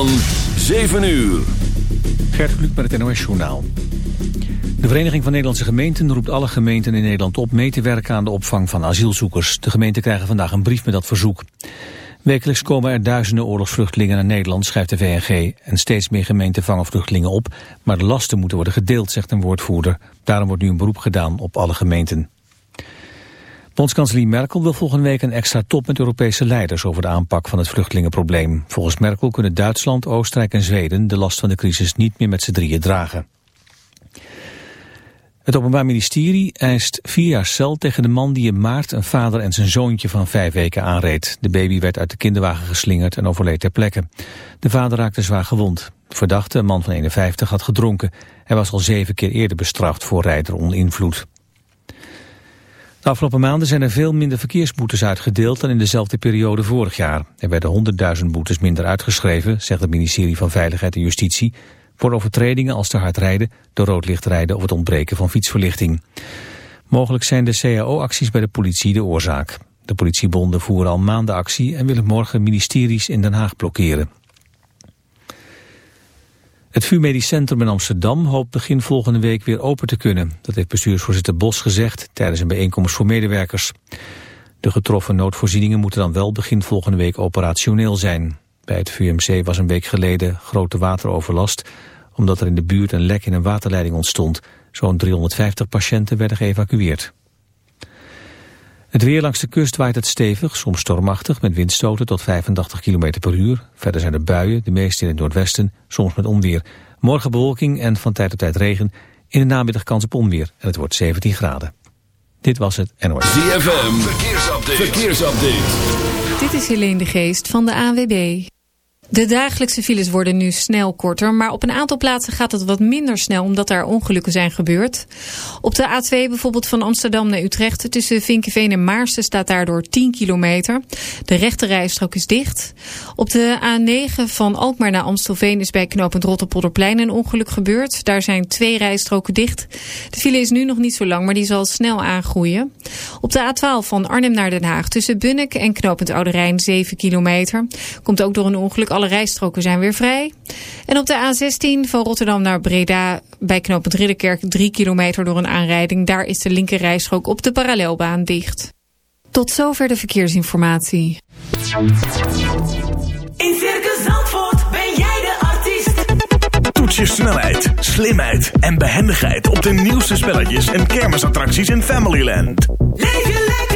Van 7 uur. Gert Kluk met het NOS Journaal. De Vereniging van Nederlandse Gemeenten roept alle gemeenten in Nederland op mee te werken aan de opvang van asielzoekers. De gemeenten krijgen vandaag een brief met dat verzoek. Wekelijks komen er duizenden oorlogsvluchtelingen naar Nederland, schrijft de VNG. En steeds meer gemeenten vangen vluchtelingen op, maar de lasten moeten worden gedeeld, zegt een woordvoerder. Daarom wordt nu een beroep gedaan op alle gemeenten. Bondskanselier Merkel wil volgende week een extra top met Europese leiders over de aanpak van het vluchtelingenprobleem. Volgens Merkel kunnen Duitsland, Oostenrijk en Zweden de last van de crisis niet meer met z'n drieën dragen. Het Openbaar Ministerie eist vier jaar cel tegen de man die in maart een vader en zijn zoontje van vijf weken aanreed. De baby werd uit de kinderwagen geslingerd en overleed ter plekke. De vader raakte zwaar gewond. Verdachte, een man van 51, had gedronken. Hij was al zeven keer eerder bestraft voor rijder onder invloed. De afgelopen maanden zijn er veel minder verkeersboetes uitgedeeld dan in dezelfde periode vorig jaar. Er werden 100.000 boetes minder uitgeschreven, zegt het ministerie van Veiligheid en Justitie, voor overtredingen als te hard rijden, de rood licht rijden of het ontbreken van fietsverlichting. Mogelijk zijn de CAO-acties bij de politie de oorzaak. De politiebonden voeren al maanden actie en willen morgen ministeries in Den Haag blokkeren. Het VU Medisch Centrum in Amsterdam hoopt begin volgende week weer open te kunnen. Dat heeft bestuursvoorzitter Bos gezegd tijdens een bijeenkomst voor medewerkers. De getroffen noodvoorzieningen moeten dan wel begin volgende week operationeel zijn. Bij het VUMC was een week geleden grote wateroverlast... omdat er in de buurt een lek in een waterleiding ontstond. Zo'n 350 patiënten werden geëvacueerd. Het weer langs de kust waait het stevig, soms stormachtig... met windstoten tot 85 km per uur. Verder zijn er buien, de meeste in het noordwesten, soms met onweer. Morgen bewolking en van tijd tot tijd regen. In de namiddag kans op onweer en het wordt 17 graden. Dit was het NOS. ZFM, verkeersupdate. verkeersupdate. Dit is Helene de Geest van de ANWB. De dagelijkse files worden nu snel korter, maar op een aantal plaatsen gaat het wat minder snel omdat daar ongelukken zijn gebeurd. Op de A2 bijvoorbeeld van Amsterdam naar Utrecht tussen Vinkenveen en Maarsen staat daardoor 10 kilometer. De rechte rijstrook is dicht. Op de A9 van Alkmaar naar Amstelveen is bij knooppunt Rotterpolderplein een ongeluk gebeurd. Daar zijn twee rijstroken dicht. De file is nu nog niet zo lang, maar die zal snel aangroeien. Op de A12 van Arnhem naar Den Haag tussen Bunnik en knooppunt Oude Rijn 7 kilometer. Komt ook door een ongeluk alle rijstroken zijn weer vrij. En op de A16 van Rotterdam naar Breda bij knooppunt Ridderkerk 3 kilometer door een aanrijding. Daar is de linker rijstrook op de parallelbaan dicht. Tot zover de verkeersinformatie. In Circus Zandvoort ben jij de artiest. Toets je snelheid, slimheid en behendigheid op de nieuwste spelletjes en kermisattracties in Familyland. Leef je lekker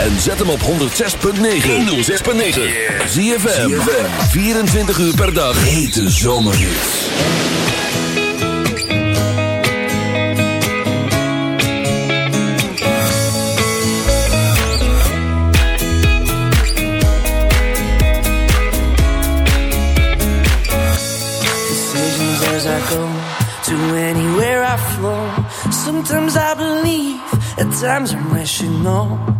En zet hem op 106.9. 106.9. Zie je 24 uur per dag. Hete zomerhits. Sometimes I believe, at times I'm rational.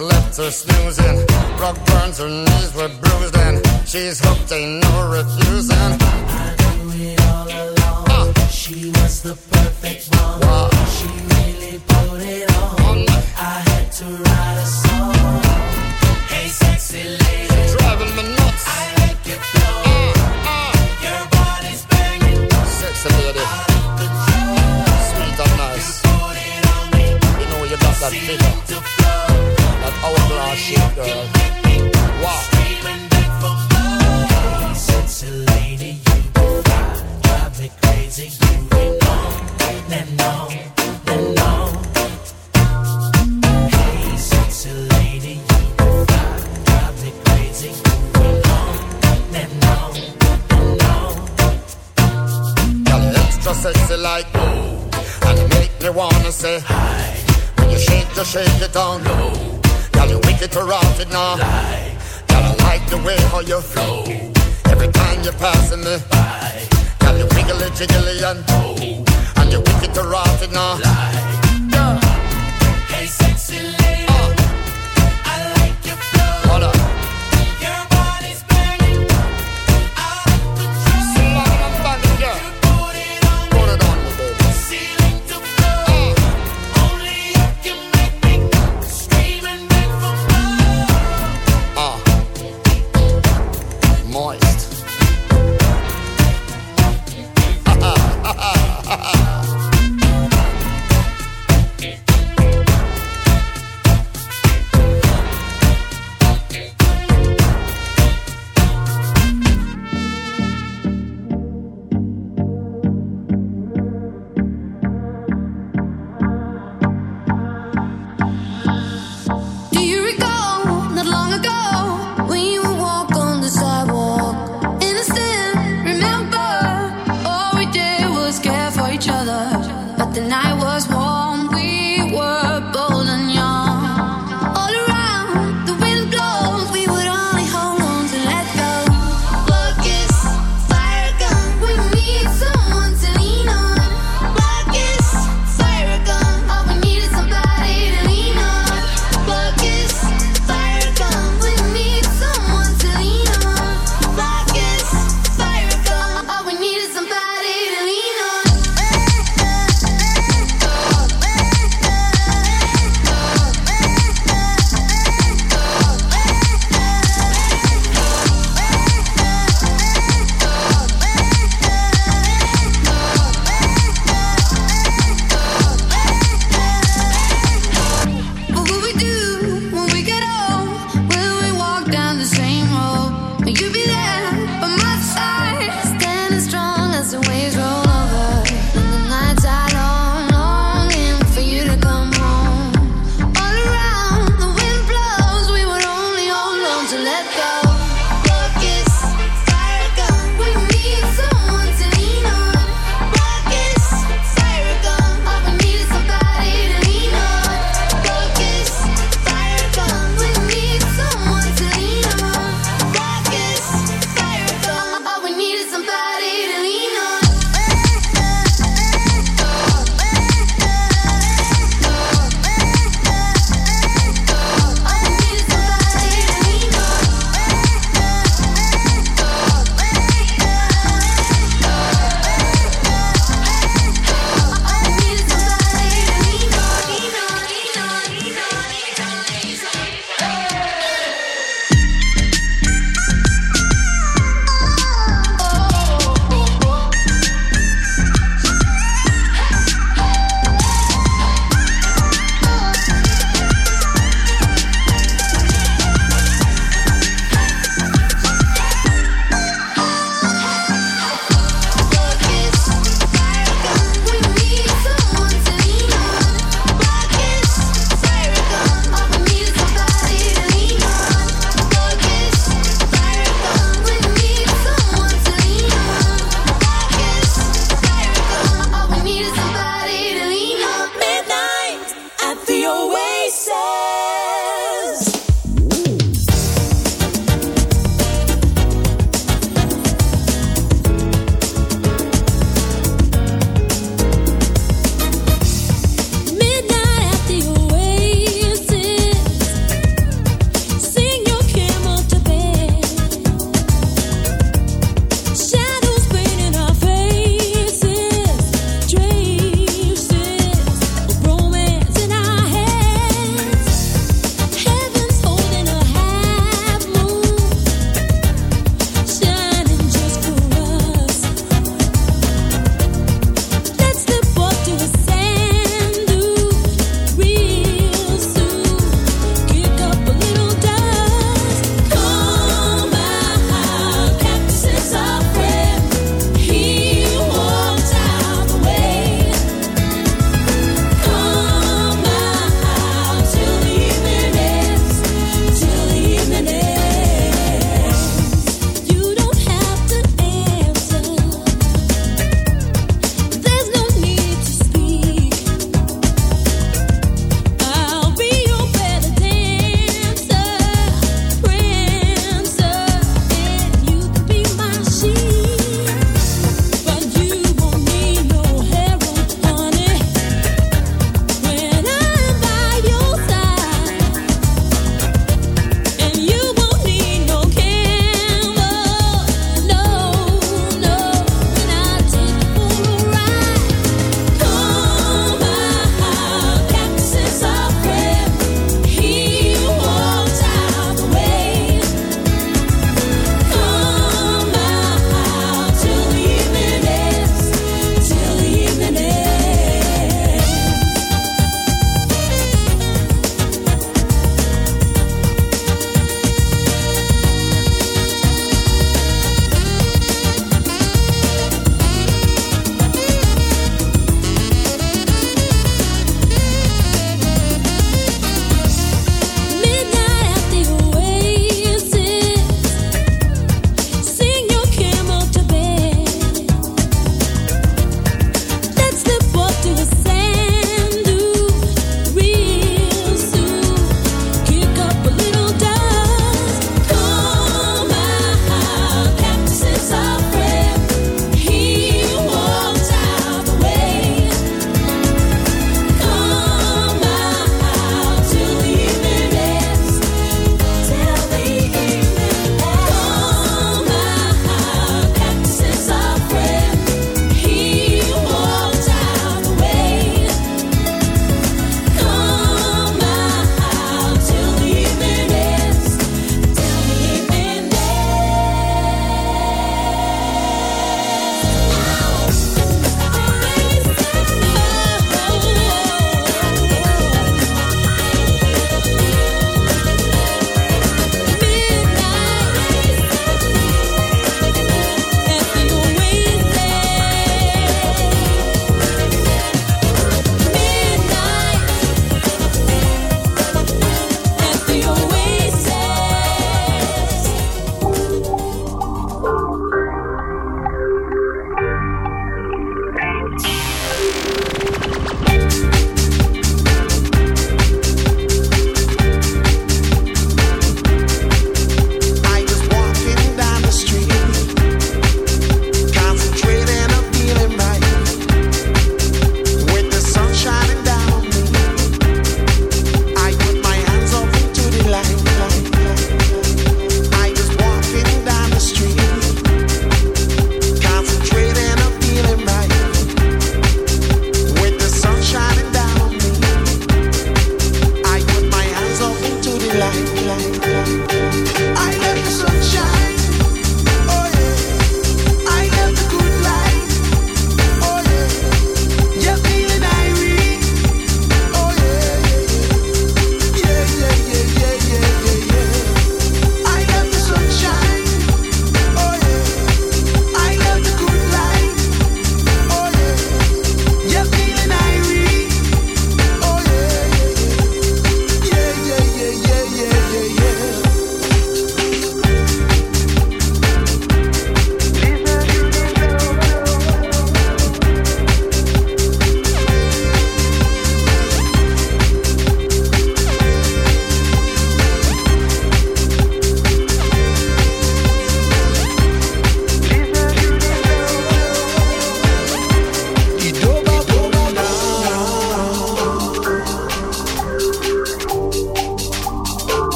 Left her snoozing. Rock burns her knees were bruised and she's hooked, ain't no refusing. I knew it all along. She was the perfect one. She really put it it on low. Y'all you wicked to rot it now. Lie. Y'all I like the way how you flow. Every time you're passing me by. Y'all you wiggly jiggly and oh. And you wicked to rock it now. Lie.